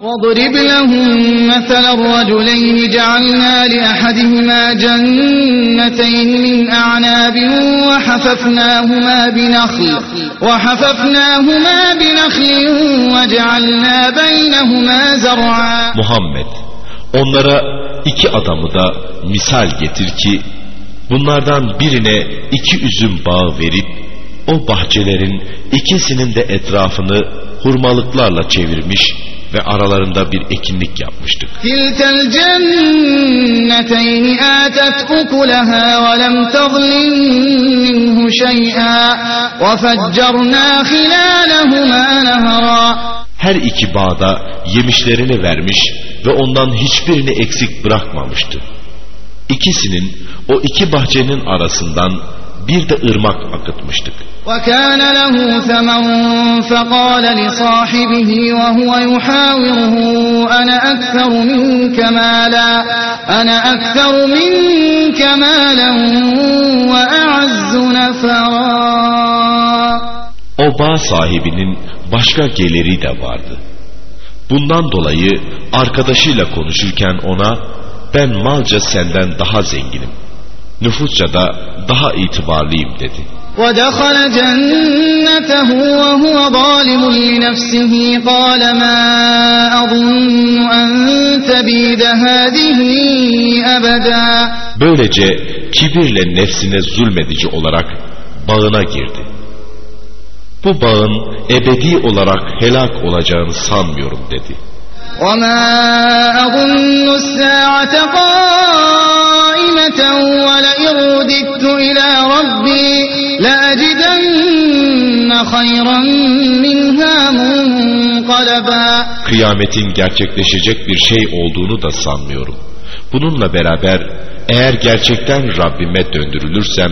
واضرب لهم مثل الرجلين جعلنا لأحدهما جنتين من أعناب وحففناهما بنخل وحففناهما بنخل وجعلنا بينهما زرعا Muhammed onlara iki adamı da misal getir ki bunlardan birine iki üzüm bağı verip o bahçelerin ikisinin de etrafını hurmalıklarla çevirmiş ve aralarında bir ekinlik yapmıştık. Tilkel cenneteyni atet ukulaha ve lem tazlim minhu şey'a ve feccarna hilalehuma nehara. Her iki bağda yemişlerini vermiş ve ondan hiçbirini eksik bırakmamıştı. İkisinin o iki bahçenin arasından bir de ırmak akıtmıştık. وكان له ثمن فقال لصاحبه وهو يحاوره أنا أكثر منك مالا أنا أكثر منك مالا وأعز نفرا O bağ sahibinin başka geliri de vardı. Bundan dolayı arkadaşıyla konuşurken ona ben malca senden daha zenginim. Nüfusça da daha itibarlıyım dedi. ودخل جنته وهو ظالم لنفسه قال ما أظن أن تبيد هذه أبدا Böylece kibirle nefsine zulmedici olarak bağına girdi. Bu bağın ebedi olarak helak olacağını sanmıyorum dedi. وما أظن الساعة قائمة ولئن رددت إلى ربي لأجدن خيرا منها منقلبا Kıyametin gerçekleşecek bir şey olduğunu da sanmıyorum. Bununla beraber eğer gerçekten Rabbime döndürülürsem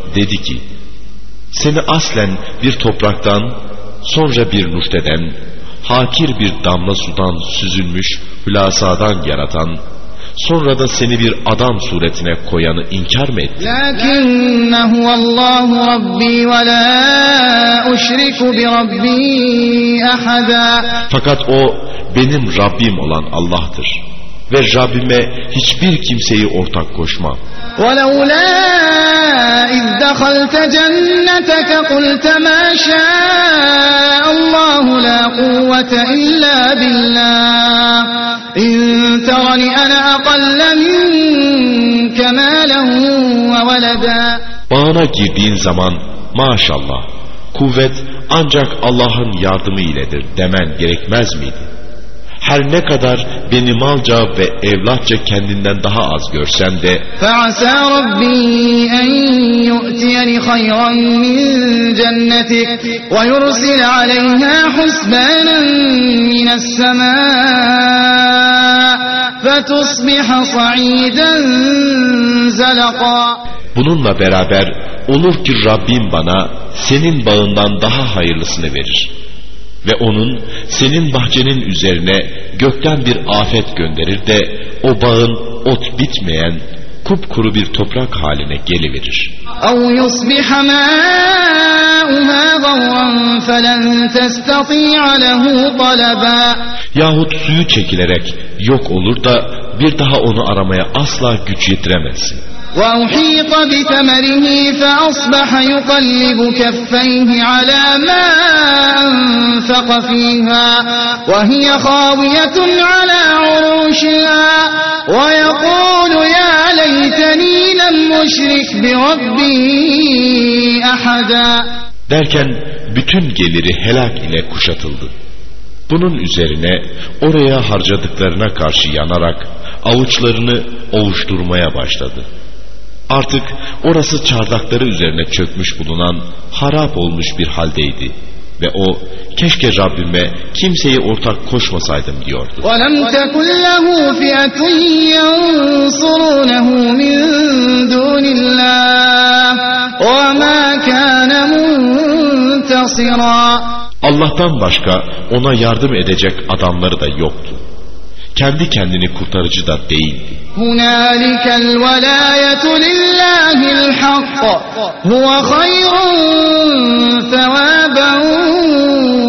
Dedi ki, seni aslen bir topraktan, sonra bir nuhteden, hakir bir damla sudan süzülmüş hülasadan yaratan, sonra da seni bir adam suretine koyanı inkar mı etti? Lakinne huvallahu rabbi ve la uşriku bi rabbi ahada. Fakat o benim Rabbim olan Allah'tır Ve Rabbime hiçbir kimseyi ortak koşmam. ولولا إذ دخلت جنتك قلت ما شاء الله لا قوة إلا بالله إن ترني أنا أقل منك مالا وولدا Bağına girdiğin zaman maşallah kuvvet ancak Allah'ın yardımı iledir demen gerekmez miydi? Her ne kadar beni malca ve evlatça kendinden daha az görsen de فعسى ربي أن يؤتيني خيرا من جنتك ويرسل عليها حسبانا من السماء فتصبح صعيدا زلقا bununla beraber olur ki Rabbim bana senin bağından daha hayırlısını verir. Ve onun senin bahçenin üzerine gökten bir afet gönderir de o bağın ot bitmeyen kupkuru bir toprak haline geliverir. Yahut suyu çekilerek yok olur da bir daha onu aramaya asla güç yetiremezsin. وأحيط بثمره فأصبح يقلب كفيه على ما أنفق فيها وهي خاوية على عروشها ويقول يا ليتني لم أشرك بربي أحدا Derken bütün geliri helak ile kuşatıldı. Bunun üzerine oraya harcadıklarına karşı yanarak avuçlarını ovuşturmaya başladı. Artık orası çardakları üzerine çökmüş bulunan harap olmuş bir haldeydi. Ve o keşke Rabbime kimseyi ortak koşmasaydım diyordu. Allah'tan başka ona yardım edecek adamları da yoktu kendi kendini kurtarıcı da değildi. Hunalikel velayetu lillahil hakk. Huve hayrun sevaben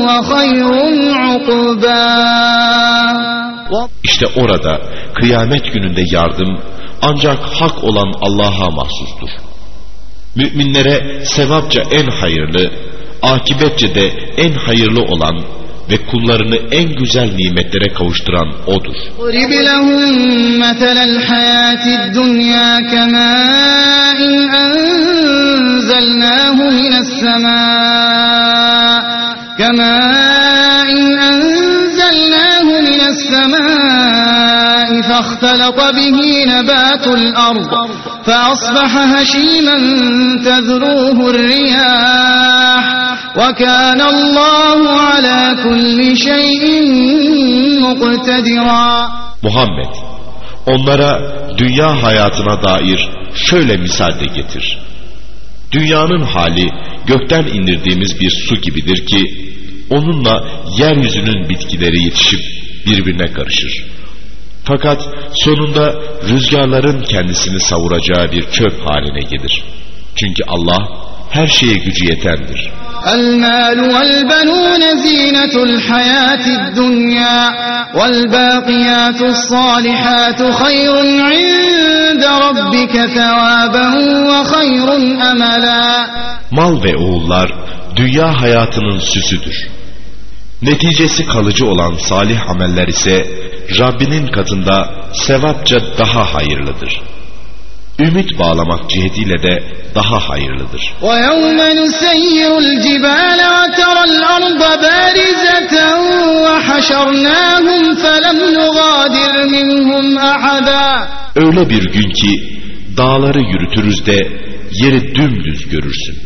ve hayrun ukba. İşte orada kıyamet gününde yardım ancak hak olan Allah'a mahsustur. Müminlere sevapça en hayırlı, akibetçe de en hayırlı olan ve kullarını en güzel nimetlere kavuşturan O'dur. اضرب لهم مثل الحياة الدنيا كماء أنزلناه من السماء كماء أنزلناه من السماء فاختلط به نبات الأرض فأصبح هشيما تذروه الرياح وكان الله على كل شيء مقتدرا Muhammed, onlara dünya hayatına dair şöyle misal de getir. Dünyanın hali gökten indirdiğimiz bir su gibidir ki, onunla yeryüzünün bitkileri yetişip birbirine karışır. Fakat sonunda rüzgarların kendisini savuracağı bir çöp haline gelir. Çünkü Allah her şeye gücü yetendir. المال والبنون زينة الحياة الدنيا والباقيات الصالحات خير عند ربك ثوابا وخير أملا Mal ve oğullar dünya hayatının süsüdür. Neticesi kalıcı olan salih ameller ise Rabbinin katında sevapça daha hayırlıdır. Ümit bağlamak cihetiyle de daha hayırlıdır. ويوم نسير الجبال وترى الأرض بارزة وحشرناهم فلم نغادر منهم أحدا Öyle bir gün ki dağları yürütürüz de yeri dümdüz görürsün.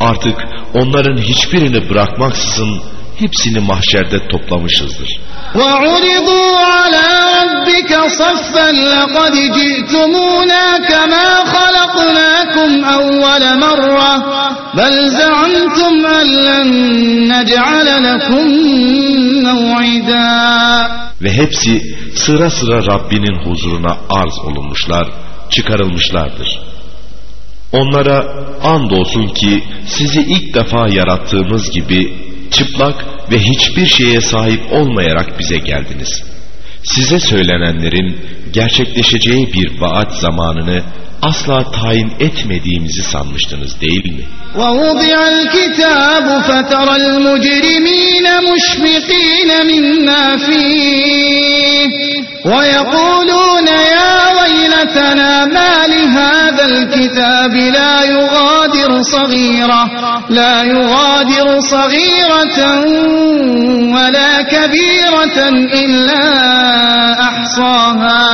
Artık onların hiçbirini bırakmaksızın hepsini mahşerde toplamışızdır. وعرضوا على ربك صفا لقد جئتمونا كما خلقناكم أول مرة بل زعمتم أن لن نجعل لكم موعدا Ve hepsi sıra sıra Rabbinin huzuruna arz olunmuşlar, çıkarılmışlardır. Onlara andolsun ki sizi ilk defa yarattığımız gibi çıplak ve hiçbir şeye sahip olmayarak bize geldiniz. Size söylenenlerin gerçekleşeceği bir vaat zamanını asla tayin etmediğimizi sanmıştınız değil mi? ووضع الكتاب فترى المجرمين مشفقين مما فيه ويقولون يا ويلتنا ما لهذا الكتاب لا يغادر صغيرة لا يغادر صغيرة ولا كبيرة إلا أحصاها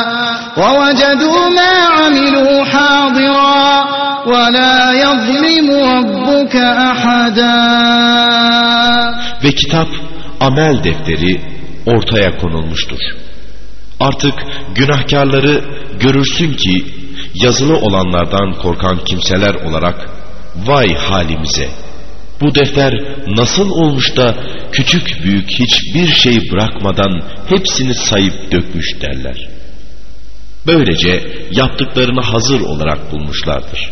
ووجدوا ما عملوا حاضرا ولا يظلم ربك أحدا Ve kitap amel defteri ortaya konulmuştur. Artık günahkarları görürsün ki yazılı olanlardan korkan kimseler olarak vay halimize. Bu defter nasıl olmuş da küçük büyük hiçbir şey bırakmadan hepsini sayıp dökmüş derler. Böylece yaptıklarını hazır olarak bulmuşlardır.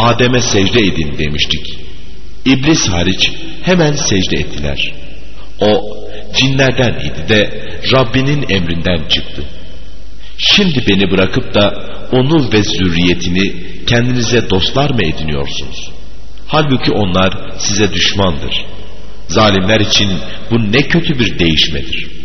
Adem'e secde edin demiştik. İblis hariç hemen secde ettiler. O cinlerden idi de Rabbinin emrinden çıktı. Şimdi beni bırakıp da onu ve zürriyetini kendinize dostlar mı ediniyorsunuz? Halbuki onlar size düşmandır. Zalimler için bu ne kötü bir değişmedir.